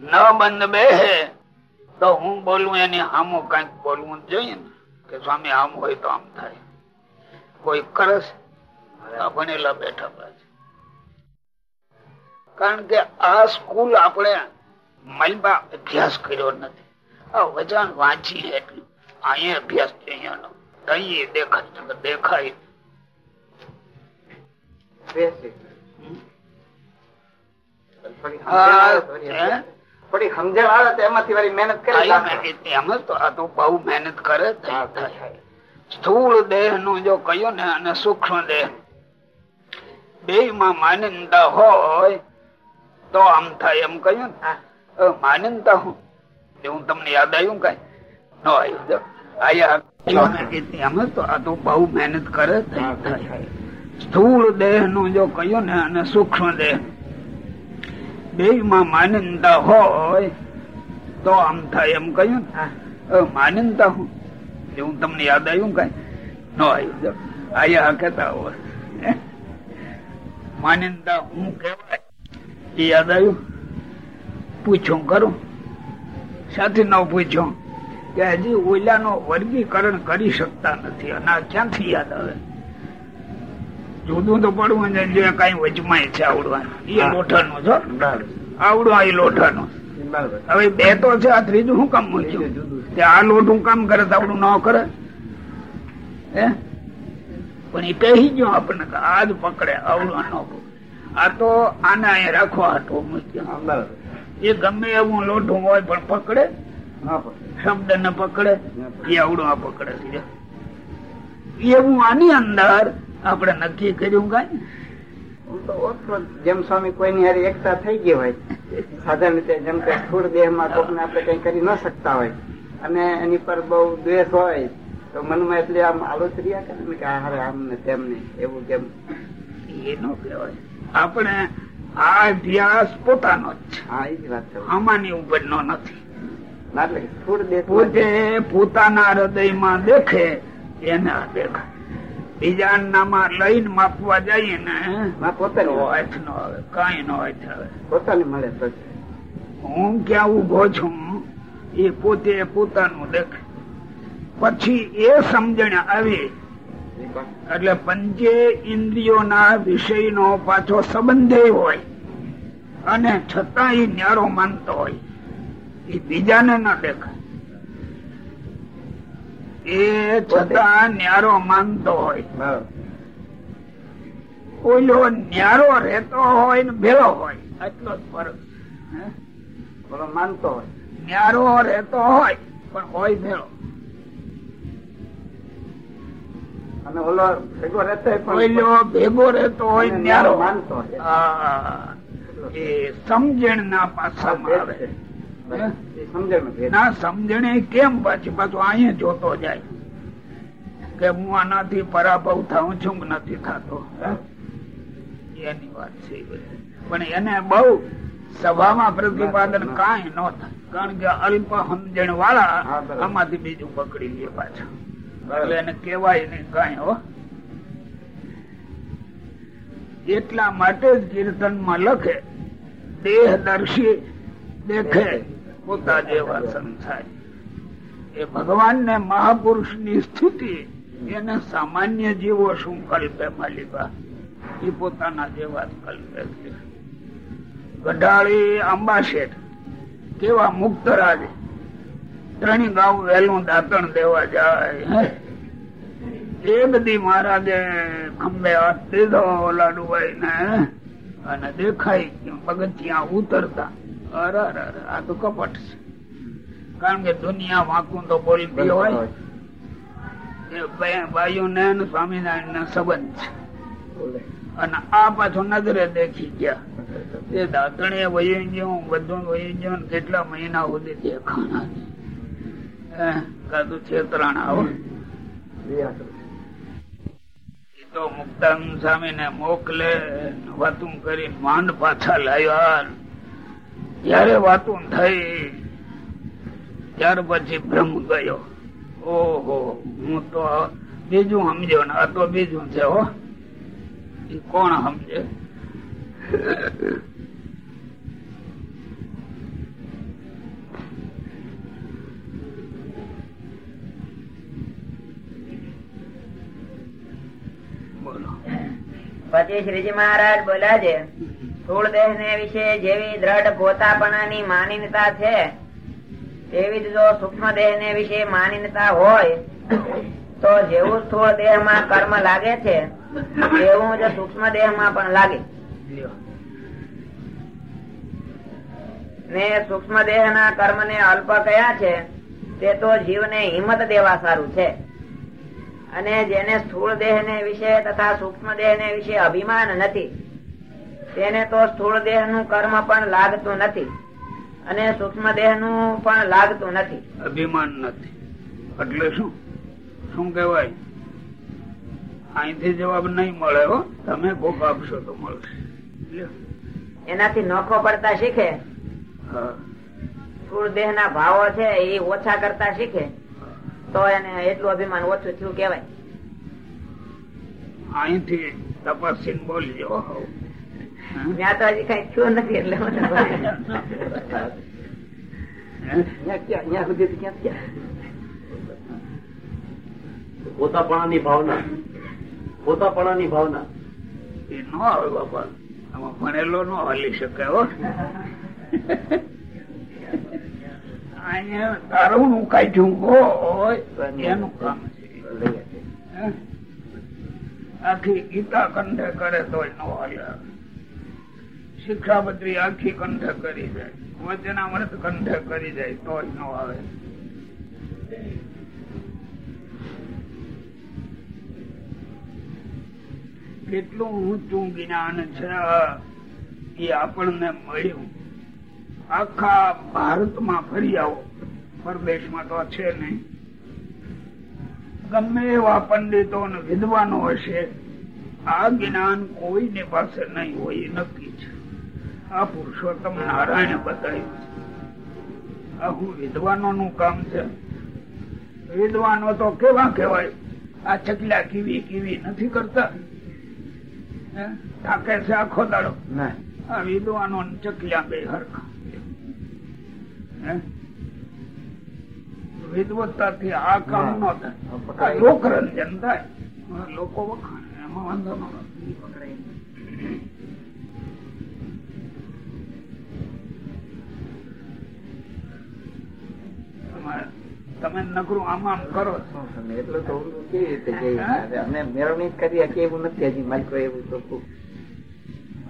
ન બંધ બેહે. તો હું બોલું એની હામો કંઈક બોલવું જોઈએ ને. કે સ્વામી, આમ હોય તો આમ થાય. કોઈ કરે છે ભણેલા બેઠા પાછા. કારણ કે આ સ્કૂલ આપણે મલબા અભ્યાસ કર્યો નથી. આ વચન વાંચી એટલું. અહીંયા અભ્યાસ અહીંયાનો. અહીં દેખાય દેખાય. સ્થૂળ દેહનું જો કહ્યું ને અને સૂક્ષ્મ દેહ. બે માં માનંદા હોય તો આમ થાય એમ કહ્યું ને. માન્યતા હું? હું તમને યાદ આવ્યું કઈ? ન આવ્યું. આયા તો આ તો બહુ મહેનત કરે સ્થૂળ દેહનું જો કહ્યું ને અને સૂક્ષ્મ દેહ. બે માં માન્યતા હોય તો આમ થાય એમ કહ્યું ને. માન્યતા હું? હું તમને યાદ આવ્યું કઈ? ન આવ્યું. આયા કેતા હોય. માન્યતા હું કેવાય એ યાદ આવ્યું? પૂછ્યું કરું. સાથે ન પૂછ્યું કે હજી ઓલાનો વર્ગીકરણ કરી શકતા નથી અને ક્યાંથી યાદ આવે? જુદું તો પડવું ને જે કઈ વચમાં છે આવડવાનું. એ લોઠાનું છો આવડવા એ લોઠાનું. હવે બે તો છે આ ત્રીજું શું કામ મૂક્યું આ લોઠું કામ કરે તો આવડું ન કરે? હે? પણ એ કહી ગયો આપણને આ જ પકડે આવડવા ન આ તો આને અહીં રાખો હતો એ ગમે એવું લોઢું હોય પણ પકડે શબ્દ ને પકડે એ આવડું આ પકડે છે. એવું આની અંદર આપણે નક્કી કર્યું કઈ? જેમ સ્વામી કોઈની હારી એકતા થઈ ગઈ હોય સાધારણ રીતે જેમ કે સ્થૂળ દેહમાં કોક આપણે કઈ કરી ન શકતા હોય અને એની પર બહુ દ્વેષ હોય તો મનમાં એટલે આમ આલોચર્યા કરે ને કે હારે આમ ને તેમ ને એવું કેમ એ ન કહેવાય. આપણે આ અભ્યાસ પોતાનો જ છે. આમાંની ઉપર નો નથી પોતે પોતાના હૃદયમાં દેખે એને દેખાય. બીજા નામાં લઈને માપવા જઈએ ને પોતે. હાથ નો આવે કઈ નો હાથ આવે. પોતાની મળે તો. હું ક્યાં ઊભો છું એ પોતે પોતાનું દેખે પછી એ સમજણ આવી એટલે પંચે ઇન્દ્રિયોના વિષયનો પાછો સંબંધે હોય અને છતાં એ ન્યારો માનતો હોય. એ બીજાને ન દેખાય. એ છતાં ન્યારો માનતો હોય. ઓલો ન્યારો રહેતો હોય ને ભેળો હોય એટલો જ ફરક? માનતો હોય. ન્યારો રહેતો હોય, પણ હોય ભેળો. અને ઓલો ભેગો રહેતો હોય ઓલો ભેગો રહેતો હોય ન્યારો. માનતો એ સમજણ ના પાસામાં આવે. ના સમજણે કેમ પાછી પાછું અહીંયા જોતો જાય. કે હું આનાથી પરાભવ થાઉં છું નથી થતો? એની વાત છે પણ એને બહુ સભામાં પ્રતિપાદન કાંઈ ન થાય. કારણ કે અલ્પ સમજણ વાળા. આમાંથી બીજું પકડી લે પાછું. એટલે એને કેવાય નહીં કઈ, હો. એટલા માટે જ કીર્તનમાં લખે, દેહદર્શી દેખે પોતા જેવા સંસાર. એ ભગવાન ને મહાપુરુષની સ્થિતિ એને સામાન્ય જીવો શું કલ્પે માલિકા? એ પોતાના જેવા જ કલ્પે છે. ગઢાળી આંબાશેઠ કેવા મુક્ત રાજ ત્રણેય ગાઉ વહેલું દાંતણ દેવા જાય. એ બધી મહારાજે ખંભે હાથ દીધો લાડુભાઈ ને અને દેખાય પગથિયા ઉતરતા. અરે આ તો કપટ છે. કારણ કે દુનિયા વાંકું તો બોલતી હોય. ને સ્વામિનારાયણ ને સંબંધ છે. અને આ પાછો નજરે દેખી ગયા. એ દાંતણે વહી ગયું બધું વહી ગયું કેટલા મહિના સુધી દેખાણા તો છેતરાણા એ તો મુક્તાનંદ સ્વામી ને મોકલે, વાતું કરી માંડ પાછા લાવ્યા. જયારે વાતું થઈ, ત્યાર પછી બ્રહ્મ ગયો. ઓહો, હું તો બીજું સમજો ને, આ તો બીજું છે હો. કોણ સમજે? પછી શ્રીજી મહારાજ બોલ્યા છે સ્થૂળ દેહ ને વિશે જેવી દ્રઢ પોતાપણાની માનીનતા છે, તેવી જ જો સૂક્ષ્મ દેહ ને વિશે માનીનતા હોય, તો જેવું સ્થૂળ દેહમાં કર્મ લાગે છે, તેવું જ સૂક્ષ્મ દેહમાં પણ લાગે. ને સૂક્ષ્મ દેહ ના કર્મ ને અલ્પ કયા છે, તે તો જીવને હિંમત દેવા સારું છે અને જેને સ્થૂળ દેહ ને વિશે તથા સૂક્ષ્મ દેહ ને વિશે અભિમાન નથી તેને તો સ્થૂળ દેહનું કર્મ પણ લાગતું નથી અને સૂક્ષ્મ દેહનું પણ લાગતું નથી. અભિમાન નથી. એટલે શું? શું કહેવાય? અહીંથી જવાબ નહીં મળે હો. તમે ભોગ આપશો તો મળશે. એનાથી નોખો પડતા શીખે. સ્થૂળ દેહ ના ભાવો છે એ ઓછા કરતા શીખે. તો એને એટલું અભિમાન ઓછું થયું કેવાય અહીંથી તપાસીને બોલજો હો. ત્યાં તો હજી કઈ થયું નથી એટલે સુધી ક્યાં ક્યાં? પોતાપણાની ભાવના. પોતાપણાની ભાવના. એ ન આવે બાપા. આમાં ભણેલો ન હાલી શકે હો. તારવનું કાઢ્યું હોય એનું કામ છે. આખી ગીતા કંઠે કરે તો ન હાલે શિક્ષાપત્રી આખી કંઠે કરી જાય. વચનામૃત કંઠે કરી જાય જ ન આવે. કેટલું ઊંચું જ્ઞાન છે. એ આપણને મળ્યું. આખા ભારતમાં ફરી આવો. પરદેશમાં તો છે નહીં. ગમે એવા પંડિતો અને વિદ્વાનો હશે આ જ્ઞાન કોઈની પાસે નહીં હોય નક્કી છે. આ પુરુષોત્તમ નારાયણ બતાવ્યું છે. આ હું વિદ્વાનો નું કામ છે. વિદ્વાનો તો કેવા કેવાય આ ચકલા કીવી કીવી નથી કરતા. હે? થાકે છે આખો દાડો. આ વિદ્વાનો ચકલા બે હરખા? વિદવત્તાથી આ કામ ન થાય. લોકરંજન થાય. લોકો વખાણે એમાં વાંધો ન તમે નકરું આમ આમ કરો છો. એટલે તો કેવી રીતે જઈએ મેળવણી કરી શકીએ એવું નથી હજી માલિકો એવું તો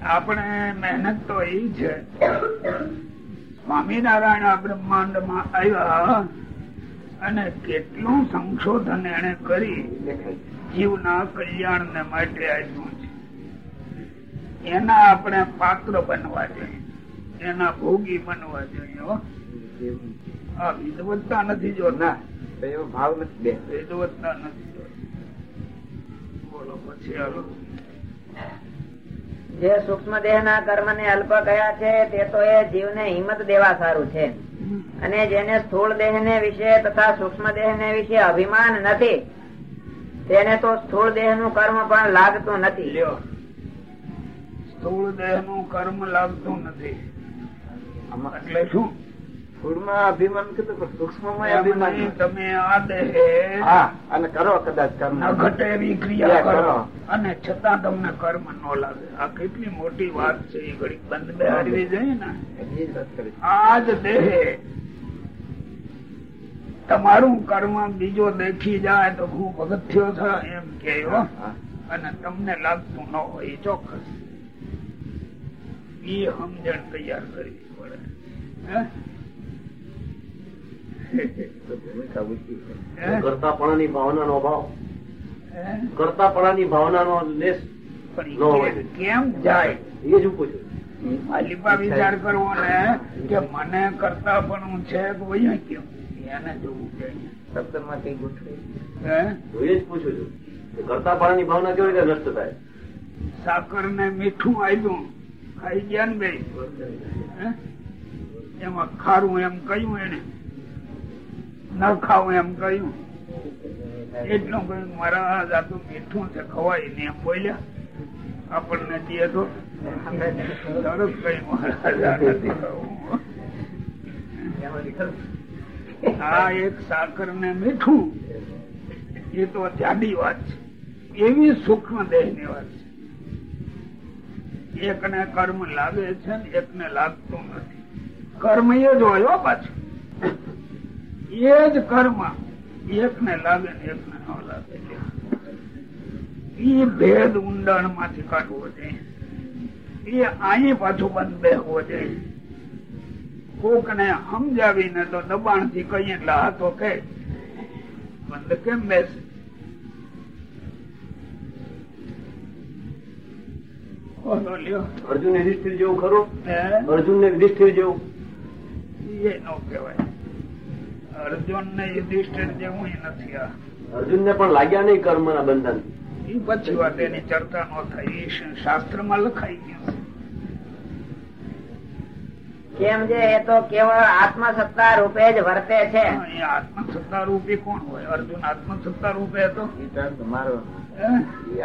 આપણે મહેનત તો એ છે. સ્વામિનારાયણ આ બ્રહ્માંડમાં આવ્યા અને કેટલું સંશોધન એને કરી જીવના કલ્યાણ ને માટે આવ્યું છે. એના આપણે પાત્ર બનવા જોઈએ. એના ભોગી બનવા જોઈએ આ વિદવત્તા નથી જોતા ના. એવો ભાવ નથી વિદવત્તા નથી જો. બોલો પછી હાલો. જે સૂક્ષ્મ દેહ ના કર્મ ને અલ્પ કયા છે તે તો એ જીવને હિંમત દેવા સારું છે. અને જેને સ્થૂળ દેહ ને વિશે તથા સૂક્ષ્મ દેહ ને વિશે અભિમાન નથી તેને તો સ્થૂળ દેહનું કર્મ પણ લાગતું નથી. લ્યો. સ્થૂળ દેહનું કર્મ લાગતું નથી. એટલે શું? સ્થૂળમાં અભિમાન કીધું પણ સૂક્ષ્મમાં અભિમાન તમે આ હા અને કરો કદાચ કર્મ. ન ઘટે એવી ક્રિયા કરો. અને છતાં તમને કર્મ ન લાગે. આ કેટલી મોટી વાત છે એ ઘડી બંધ બેહાડવી જોઈએ ને. એ જ આ જ દેહે તમારું કર્મ બીજો દેખી જાય તો હું ભગત થયો છે એમ કે અને તમને લાગતું ન હોય એ ચોક્કસ. એ સમજણ તૈયાર કરવી પડે. કરતાપણાની ભાવનાનો અભાવ. કરતાપણાની ભાવનાનો લેસ પણ ન હોય. એ કેમ જાય? એ જ હું પૂછું આ લીપા વિચાર કરવો ને કે મને કરતા પણ છે કે ભાઈ કેમ? એને જોવું જોઈએ શબ્દમાં કઈ ગોઠવે હું? એ જ પૂછું છું કે કરતાપણાની ભાવના કેવી રીતે નષ્ટ થાય? સાકર ને મીઠું આવ્યું ખાઈ ગયા ને બે. હે? એમાં ખારું એમ કહ્યું એને. ન ખાવું એમ કહ્યું. એટલું કહ્યું મારા આ મીઠું છે, ખવાય ને એમ બોલ્યા. આપણને દે તો કઈ મહારાજ નથી. આ એક સાકર ને મીઠું, એ તો જાડી વાત છે. એવી સૂક્ષ્મ દેહની વાત છે. એકને કર્મ લાગે છે ને એકને લાગતું નથી. કર્મ એ જ હોય પાછું. એ જ કર્મ. એકને લાગે ને એકને ન લાગે. એ ભેદ ઊંડાણમાંથી કાઢવો જોઈએ. એ અહીં પાછું બંધ બેહવો જોઈએ. કોક ને સમજાવીને તો દબાણથી કઈ એટલે હાથો તો કે બંધ કેમ બેસે? અર્જુન યુધિષ્ઠિર જેવું ખરું? અર્જુન ને યુધિષ્ઠિર જેવું. એ નો કહેવાય. અર્જુન ને યુધિષ્ઠિર જેવું નથી આ. અર્જુન ને પણ લાગ્યા નહીં કર્મ ના બંધન? એ પછી વાત એની ચર્ચા ન થાય? એ શાસ્ત્રમાં લખાઈ ગયું કેમ છે એ તો કેવળ આત્મસત્તા રૂપે જ વર્તે છે. આત્મસત્તા રૂપે કોણ હોય? અર્જુન આત્મસત્તા રૂપે હતો? મારો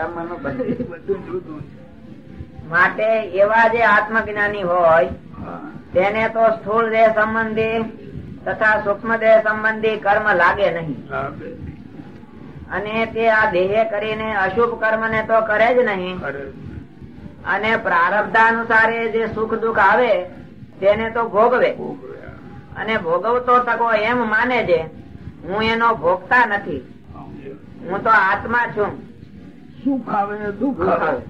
આમાં નો બને. એ બધું. જુદું છે. માટે એવા જે આત્મજ્ઞાની હોય તેને તો સ્થૂળ દેહ સંબંધી તથા સૂક્ષ્મ દેહ સંબંધી કર્મ લાગે નહીં. અને તે આ દેહે કરીને અશુભ કર્મ ને તો કરે જ નહીં. અને પ્રારબ્ધાનુસારે જે સુખ દુઃખ આવે તેને તો ભોગવે. અને ભોગવતો તકો એમ માને છે હું એનો ભોગતા નથી. હું તો આત્મા છું. સુખ આવે દુઃખ આવે.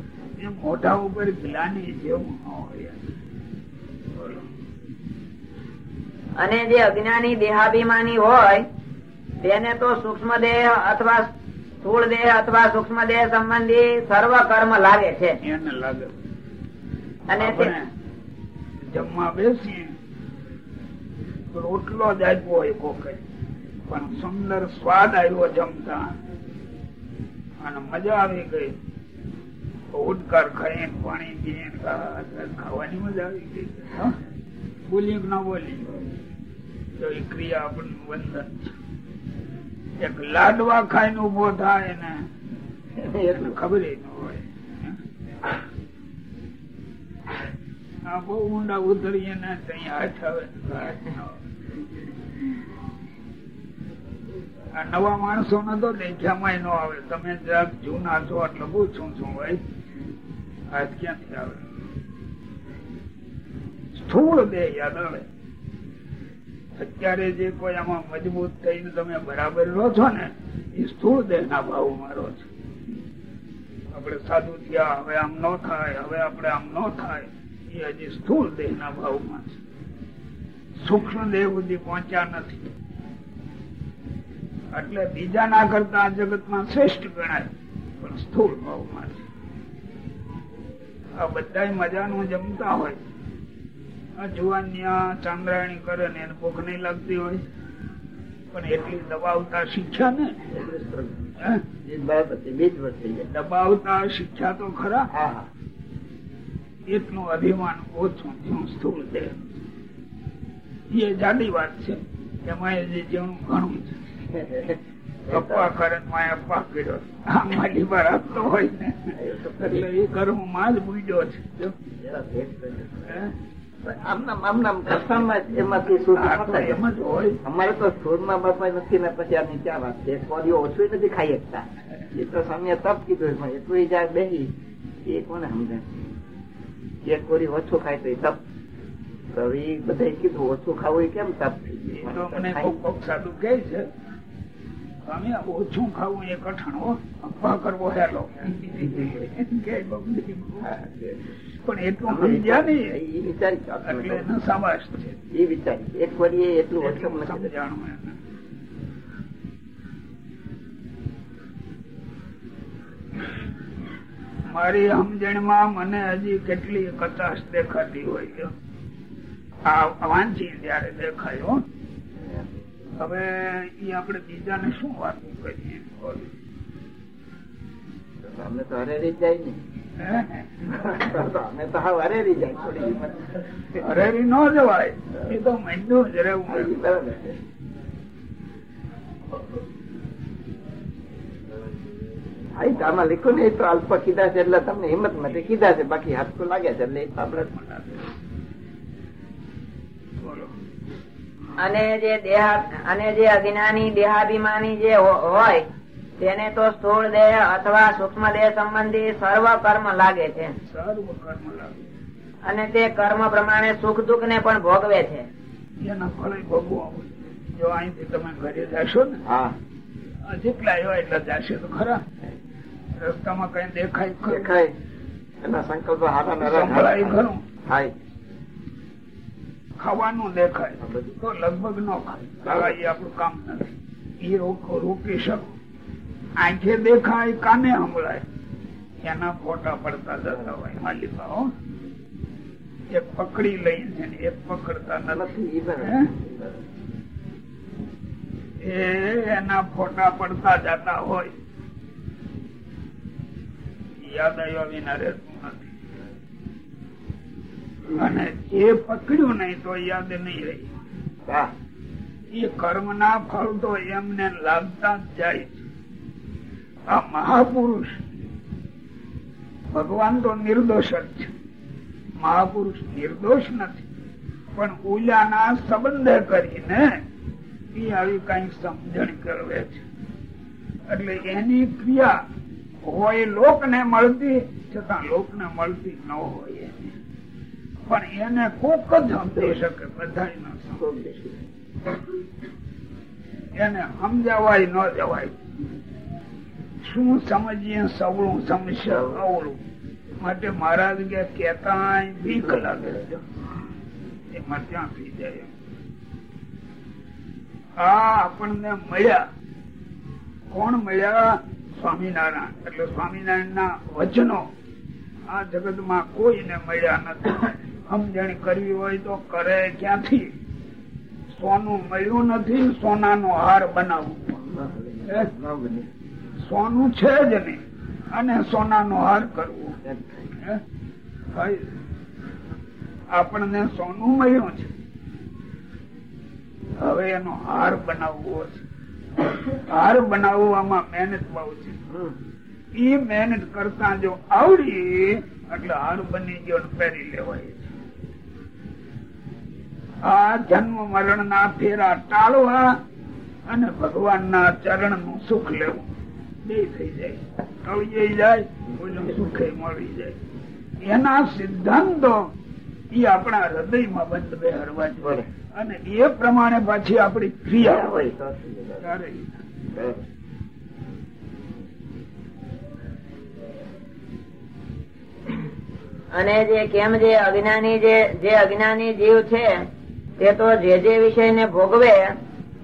મોઢા ઉપર ગ્લાની જેવું હોય બોલો. અને જે અજ્ઞાની દેહાભિમાની હોય તેને તો સૂક્ષ્મ દેહ અથવા સ્થૂળ દેહ અથવા સૂક્ષ્મ દેહ સંબંધી સર્વ કર્મ લાગે છે. અને જમવા બેસીએ રોટલો જ આપ્યો હોય કોકે. પણ સુંદર સ્વાદ આવ્યો જમતા. અને મજા આવી ગઈ. ઉડકાર ખાઈ પાણી પીએ ખાવાની મજા આવી ગઈ? બોલી ના બોલી. છે એક લાડવા ખાઈને ઊભો થાય ને, એટલે ખબર હોય. આ બહુ ઊંડા ઉતરીએ ને નવા માણસો ને તો દેખ્યામાં ન આવે. તમે જરાક જૂના છો એટલે પૂછું છું ભાઈ, હાથ ક્યાંથી આવે? સ્થૂળ દેહ યાદ આવે. અત્યારે જે કોઈ આમાં મજબૂત થઈને તમે બરાબર રહો છો ને, એ સ્થૂળ દેહ ના ભાવમાં રહો છે. આપણે સાધુ થયા, હવે આમ ન થાય, હવે આપણે આમ ન થાય, એ હજી સ્થૂળ દેહ ના ભાવમાં છે. સૂક્ષ્મ દેહ સુધી પહોંચ્યા નથી. એટલે બીજા ના કરતા આ જગતમાં શ્રેષ્ઠ ગણાય, પણ સ્થૂળ ભાવમાં છે. આ બધા મજાનું જમતા હોય. આ જુવાનિયા કરે ને એને ભૂખ નહીં લાગતી હોય. પણ એટલી દબાવતા શીખ્યા ને. દબાવતા શીખ્યા તો ખરા. એટલું અભિમાન ઓછું સ્થૂળ છે એ જાડી વાત છે. એમાં જે જીવનું ઘણું છે. અપવા કરે ને માય અપ્પા કર્યો. આ મારી પર આપતો હોય ને. એટલે એ કર્મમાં જ બુજ્યો છે. અમારે તો સ્થૂળમાં બાપા નથી ને પછી આની ક્યાં વાત છે. કોરીઓ ઓછું નથી ખાઈ શકતા. એ તો સામે તપ કીધું પણ એટલું ઈ બેહી. એ કોને સમજે? એક કોરી ઓછું ખાય તો એ તપ. તો ઈ કીધું ઓછું ખાવું એ કેમ તપ? એ સાધુ કહે છે. સ્વામી ઓછું ખાવું એ કઠણ કરવો હેલો. કે. પણ એટલું સમજ્યા નહીં. વિચારી સાબાશ છે. એ વિચારી એક કોરી એટલું સમજાણું. મારી સમજણમાં મને હજી કેટલી કચાશ દેખાતી હોય આ વાંચી ત્યારે દેખાયો હવે ઈ આપણે બીજાને શું વાતું કરીએ. અમે તો હરે જાય ને. અમે તો જાય થોડી ન જવાય. એ જ રહેવું આમાં લખ્યું ને એ તો અલ્પ કીધા છે એટલે તમને હિંમત માટે કીધા છે. બાકી હાથ તો લાગે છે એટલે એ તો અને જે દેહા અને જે અજ્ઞાની દેહાભિમાની જે હોય તેને તો સ્થૂળ દેહ અથવા સૂક્ષ્મ દેહ સંબંધી સર્વ કર્મ લાગે છે. સર્વ કર્મ લાગે. અને તે કર્મ પ્રમાણે સુખ દુઃખ ને પણ ભોગવે છે. એના ફળે ભોગવવા જો અહીંથી તમે ઘરે જશો ને હા. જેટલા આવ્યા એટલા જશે તો ખરા. રસ્તામાં કઈ દેખાય દેખાય. એના સંકલ્પ હારા નરા ખરું? થાય. ખાવાનું દેખાય. તો લગભગ ન ખાય. આપણું કામ નથી. એ રોકો રોકી શકો. આંખે દેખાય કાને સંભળાય એના ફોટા પડતા જતા હોય માલિકા એક પકડી લઈ છે એક પકડતા નથી? એ એના ફોટા પડતા જતા હોય. યાદ આવ્યા વિના રહેતું નથી. અને એ પકડ્યું નહીં તો યાદ નહીં રહી. એ કર્મ ના ફળ તો એમને લાગતા જ જાય. આ મહાપુરુષ. ભગવાન તો નિર્દોષ જ છે. મહાપુરુષ નિર્દોષ નથી. પણ ઉલાના સંબંધ કરીને એ આવી કઈ સમજણ કરવે છે. એટલે એની ક્રિયા હોય લોકને મળતી, છતાં લોકને મળતી ન હોય પણ એને કોક જ સમજી શકે બધા એને સમજાવાય ન જવાય. શું સમજીએ સવળું સમજશે? અવળું. માટે મહારાજ કે કેતા બીક લાગે એમાં ત્યાં થઈ જાય. આ આપણને મળ્યા. કોણ મળ્યા? સ્વામિનારાયણ. એટલે સ્વામિનારાયણ ના વચનો આ જગતમાં કોઈને મળ્યા નથી. સમજણ કરવી હોય તો કરે ક્યાંથી? સોનું મળ્યું નથી સોનાનો હાર બનાવવું. સોનું છે જ નહીં. અને સોનાનો હાર કરવો. આપણને સોનું મળ્યું છે. હવે એનો હાર બનાવવો છે. હાર બનાવવામાં મહેનત બહુ છે. એ મહેનત કરતા જો આવડી એટલે હાર બની ગયો પહેરી લેવાય છે. આ જન્મ મરણ ના ફેરા ટાળવા અને ભગવાન ના ચરણનું સુખ લેવું. બે થઈ જાય. ટળી જાય ઓલું સુખે મળી જાય. એના સિદ્ધાંતો એ આપણા હૃદયમાં બંધ બેહરવા પડે અને એ પ્રમાણે પાછી આપણી ક્રિયા હોય. ત્યારે અને જે કેમ જે અજ્ઞાની જે જે અજ્ઞાની જીવ છે તે તો જે જે વિષય ને ભોગવે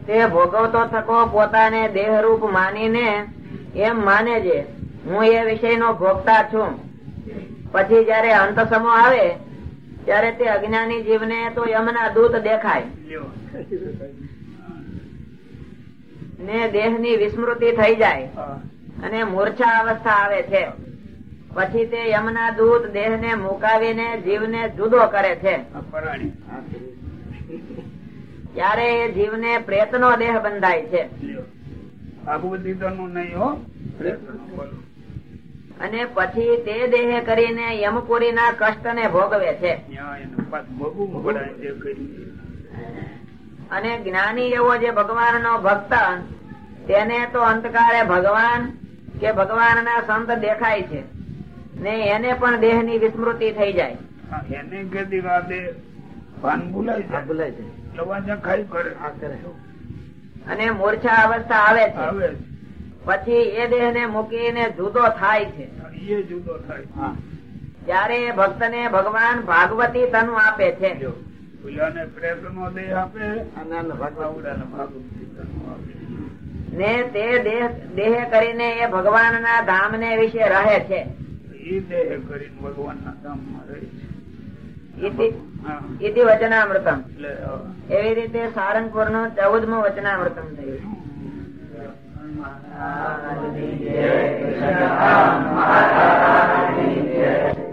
તે ભોગવતો થકો પોતાને દેહરૂપ માનીને એમ માને છે. હું એ વિષય નો ભોગતા છું. પછી જયારે અંત સમો આવે, ત્યારે તે અજ્ઞાની જીવને તો યમના દૂત દેખાય. ને દેહની વિસ્મૃતિ થઈ જાય. અને મૂર્છા અવસ્થા આવે છે. પછી તે યમના દૂત દેહ ને મુકાવીને જીવને જુદો કરે છે. ત્યારે એ જીવને પ્રેતનો દેહ બંધાય છે. અને પછી તે દેહ કરીને યમપુરી ના કષ્ટ ને ભોગવે છે અને જ્ઞાની એવો જે ભગવાન નો ભક્ત તેને તો અંતકાળે ભગવાન કે ભગવાન ના સંત દેખાય છે. ને એને પણ દેહની વિસ્મૃતિ થઈ જાય. એને ભાન ભૂલાય ભૂલાય છે. ખાઈ કરે. આ કરે. અને મૂર્છા અવસ્થા આવે છે. પછી એ દેહ ને મૂકીને જુદો થાય છે. એ જુદો થાય ત્યારે એ ભક્ત ને ભગવાન ભાગવતી તનુ આપે છે. ને તે દેહ દેહ કરીને એ ભગવાન ના ધામ ને વિશે રહે છે. એ દેહ કરીને ભગવાનના ધામમાં રહે છે. ઇતિ- વચનામૃતમ. એવી રીતે સારંગપુરનું ચૌદમું વચનામૃતમ થયું. મહારાજ